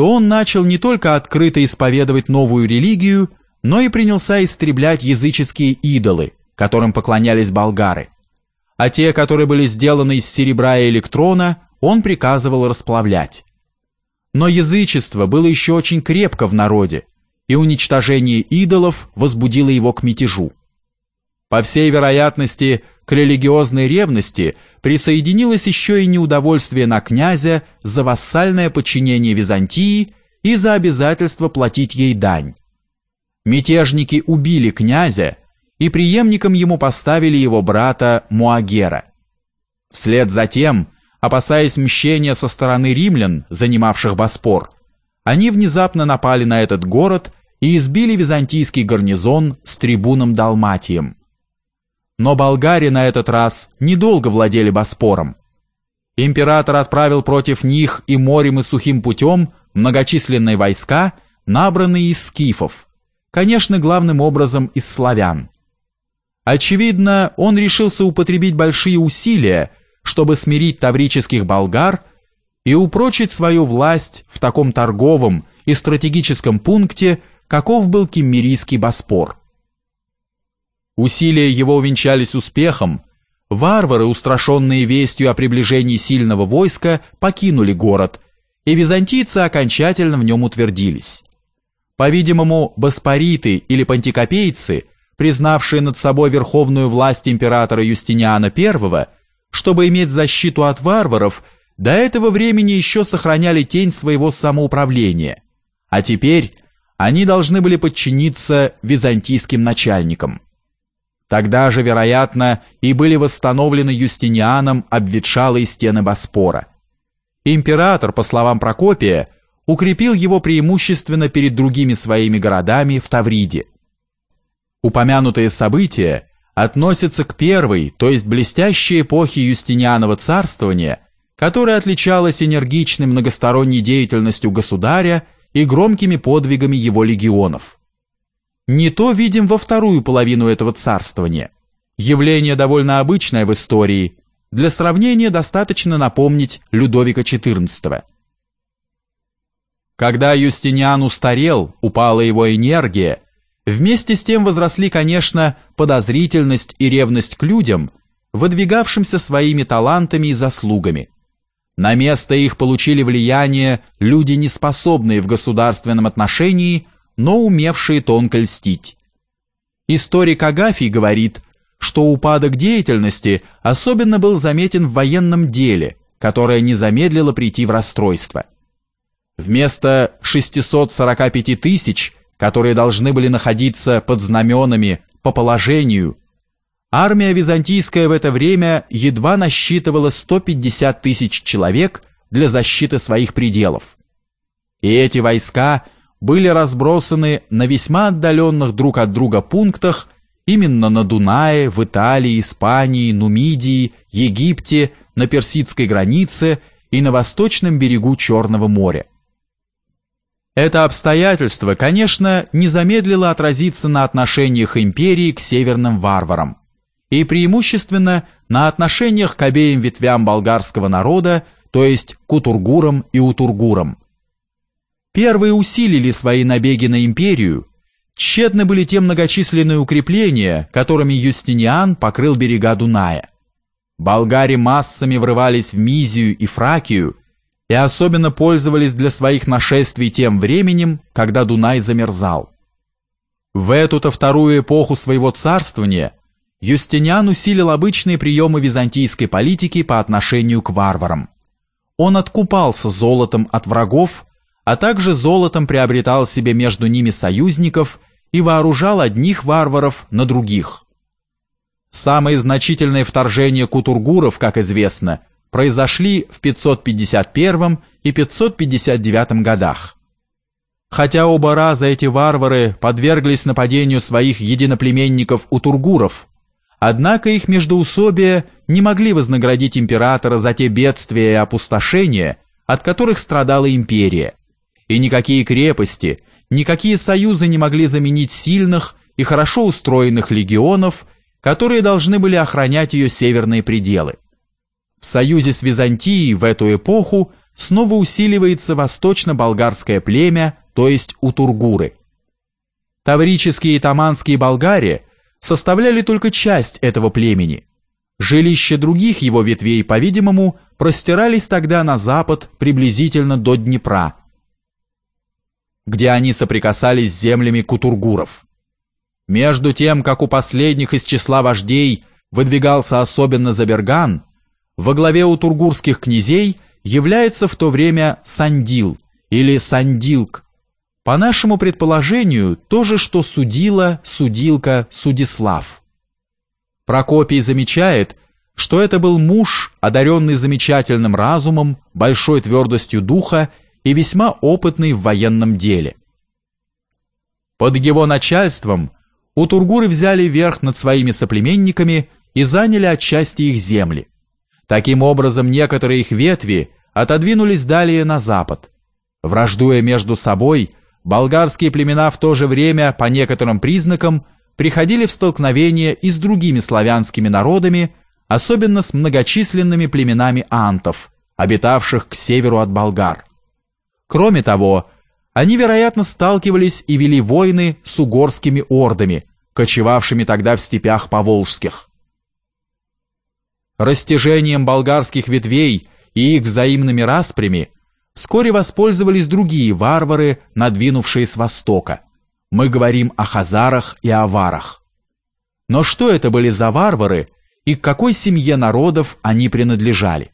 то он начал не только открыто исповедовать новую религию, но и принялся истреблять языческие идолы, которым поклонялись болгары. А те, которые были сделаны из серебра и электрона, он приказывал расплавлять. Но язычество было еще очень крепко в народе, и уничтожение идолов возбудило его к мятежу. По всей вероятности, к религиозной ревности присоединилось еще и неудовольствие на князя за вассальное подчинение Византии и за обязательство платить ей дань. Мятежники убили князя и преемником ему поставили его брата Муагера. Вслед за тем, опасаясь мщения со стороны римлян, занимавших Боспор, они внезапно напали на этот город и избили византийский гарнизон с трибуном Далматием. Но болгари на этот раз недолго владели Боспором. Император отправил против них и морем, и сухим путем многочисленные войска, набранные из скифов, конечно, главным образом из славян. Очевидно, он решился употребить большие усилия, чтобы смирить таврических болгар и упрочить свою власть в таком торговом и стратегическом пункте, каков был Киммерийский Боспор. Усилия его увенчались успехом. Варвары, устрашенные вестью о приближении сильного войска, покинули город, и византийцы окончательно в нем утвердились. По-видимому, боспориты или пантикопейцы, признавшие над собой верховную власть императора Юстиниана I, чтобы иметь защиту от варваров, до этого времени еще сохраняли тень своего самоуправления, а теперь они должны были подчиниться византийским начальникам. Тогда же, вероятно, и были восстановлены Юстинианом обветшалые стены Боспора. Император, по словам Прокопия, укрепил его преимущественно перед другими своими городами в Тавриде. Упомянутые события относятся к первой, то есть блестящей эпохе Юстинианова царствования, которая отличалась энергичной многосторонней деятельностью государя и громкими подвигами его легионов. Не то видим во вторую половину этого царствования. Явление довольно обычное в истории. Для сравнения достаточно напомнить Людовика XIV. Когда Юстиниан устарел, упала его энергия, вместе с тем возросли, конечно, подозрительность и ревность к людям, выдвигавшимся своими талантами и заслугами. На место их получили влияние люди, неспособные в государственном отношении – но умевшие тонко льстить. Историк Агафий говорит, что упадок деятельности особенно был заметен в военном деле, которое не замедлило прийти в расстройство. Вместо 645 тысяч, которые должны были находиться под знаменами по положению, армия византийская в это время едва насчитывала 150 тысяч человек для защиты своих пределов. И эти войска – были разбросаны на весьма отдаленных друг от друга пунктах именно на Дунае, в Италии, Испании, Нумидии, Египте, на персидской границе и на восточном берегу Черного моря. Это обстоятельство, конечно, не замедлило отразиться на отношениях империи к северным варварам и преимущественно на отношениях к обеим ветвям болгарского народа, то есть к утургурам и утургурам. Первые усилили свои набеги на империю, тщетны были те многочисленные укрепления, которыми Юстиниан покрыл берега Дуная. Болгари массами врывались в Мизию и Фракию и особенно пользовались для своих нашествий тем временем, когда Дунай замерзал. В эту-то вторую эпоху своего царствования Юстиниан усилил обычные приемы византийской политики по отношению к варварам. Он откупался золотом от врагов а также золотом приобретал себе между ними союзников и вооружал одних варваров на других. Самые значительные вторжения кутургуров, как известно, произошли в 551 и 559 годах. Хотя оба раза эти варвары подверглись нападению своих единоплеменников утургуров, однако их междоусобия не могли вознаградить императора за те бедствия и опустошения, от которых страдала империя, и никакие крепости, никакие союзы не могли заменить сильных и хорошо устроенных легионов, которые должны были охранять ее северные пределы. В союзе с Византией в эту эпоху снова усиливается восточно-болгарское племя, то есть утургуры. Таврические и таманские болгари составляли только часть этого племени. Жилища других его ветвей, по-видимому, простирались тогда на запад приблизительно до Днепра, где они соприкасались с землями кутургуров. Между тем, как у последних из числа вождей выдвигался особенно Заберган, во главе у тургурских князей является в то время Сандил или Сандилк. По нашему предположению, то же, что судила, судилка, судислав. Прокопий замечает, что это был муж, одаренный замечательным разумом, большой твердостью духа и весьма опытный в военном деле. Под его начальством у Тургуры взяли верх над своими соплеменниками и заняли отчасти их земли. Таким образом, некоторые их ветви отодвинулись далее на запад. Враждуя между собой, болгарские племена в то же время, по некоторым признакам, приходили в столкновение и с другими славянскими народами, особенно с многочисленными племенами антов, обитавших к северу от болгар. Кроме того, они, вероятно, сталкивались и вели войны с угорскими ордами, кочевавшими тогда в степях поволжских. Растяжением болгарских ветвей и их взаимными распрями вскоре воспользовались другие варвары, надвинувшие с востока. Мы говорим о хазарах и аварах. Но что это были за варвары и к какой семье народов они принадлежали?